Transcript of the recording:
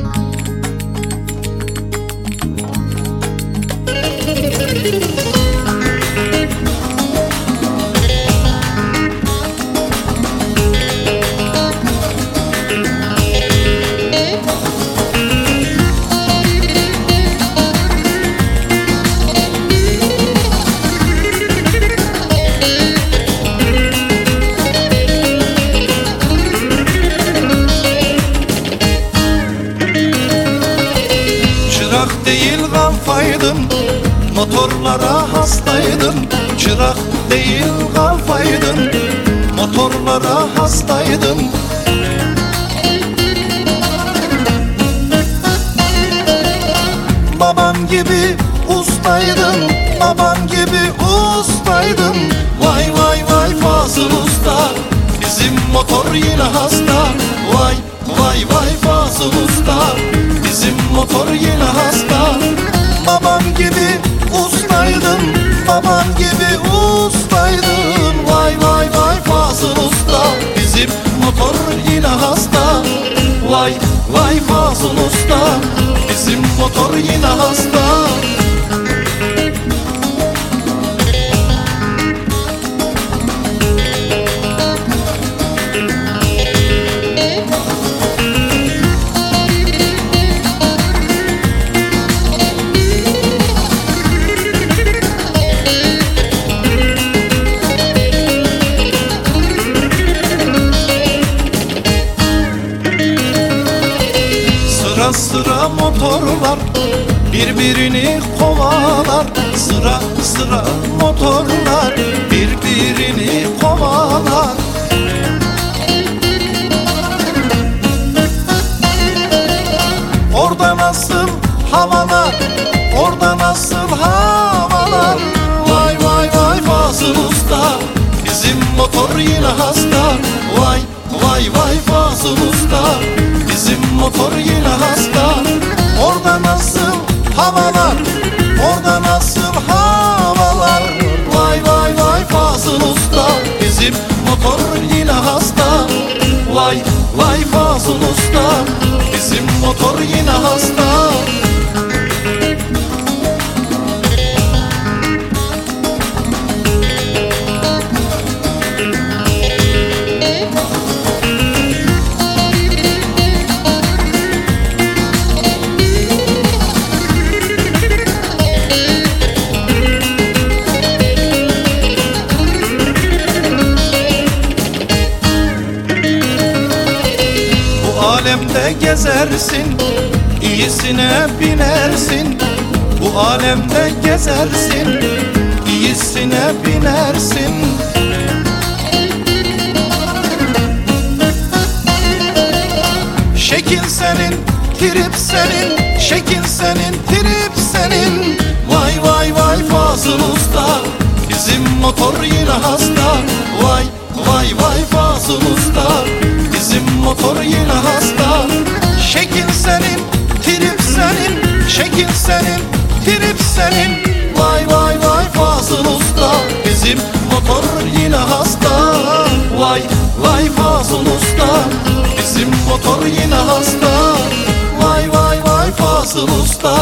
oh Çırak değil kafaydım Motorlara hastaydım. Çırak değil kafaydım Motorlara hastaydım. Babam gibi ustaydım Babam gibi ustaydım. Vay vay vay Fazıl Usta Bizim motor yine hasta. Vay vay vay Fazıl Usta yine hasta. Vay vay Fazıl Usta. Bizim motor yine hasta Sıra sıra motorlar birbirini kovalar. Sıra sıra motorlar birbirini motor yine hasta. Orada nasıl havalar Orada nasıl havalar? Vay vay vay Fazıl Usta Bizim motor yine hasta. Vay vay Fazıl Usta Bizim motor yine hasta alemde gezersin iyisine binersin. Bu alemde gezersin iyisine binersin. Şekil senin, trip senin Şekil senin, trip senin. Vay vay vay Fazıl Usta Bizim motor yine hasta. Vay vay vay Fazıl Usta Şekil senin, trip senin. Şekil senin, trip senin. Vay vay vay Fazıl Usta Bizim motor yine hasta. Vay vay Fazıl Usta Bizim motor yine hasta. Vay vay vay Fazıl Usta